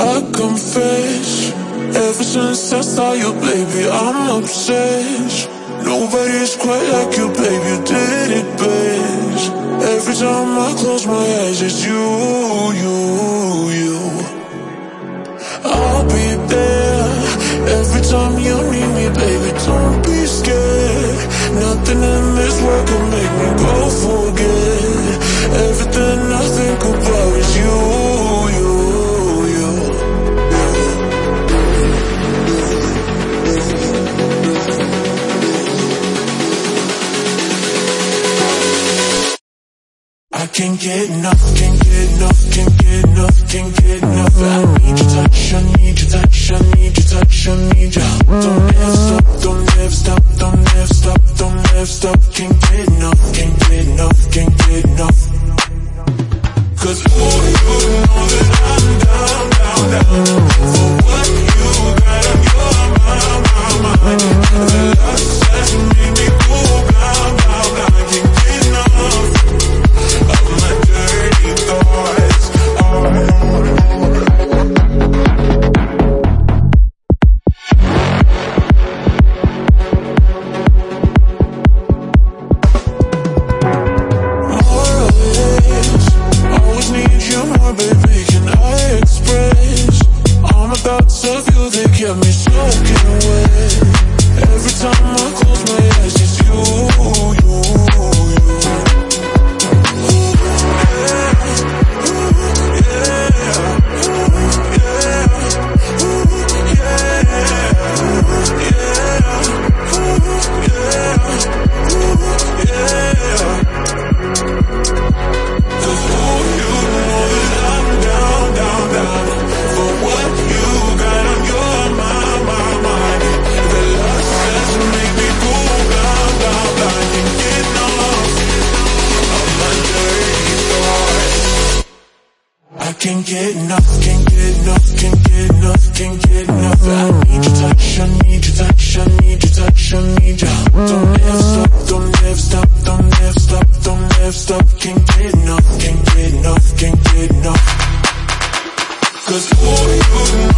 I confess, ever since I saw you, baby, I'm obsessed. Nobody's quite like you, baby, you did it best. Every time I close my eyes, it's you, you, you. I'll be there every time you need me, baby. Can't get enough, can't get enough, can't get enough, can't get enough. I need your touch, Of you They kept me soaking wet Every time I close my eyes It's you, can't get enough, can't get enough, can't get enough, can't get enough. I need your touch, I need your touch, I need your touch, I need you Don't ever stop, don't ever stop, don't ever stop, don't ever stop. Can't get enough, can't get enough, can't get enough. Cause boy, you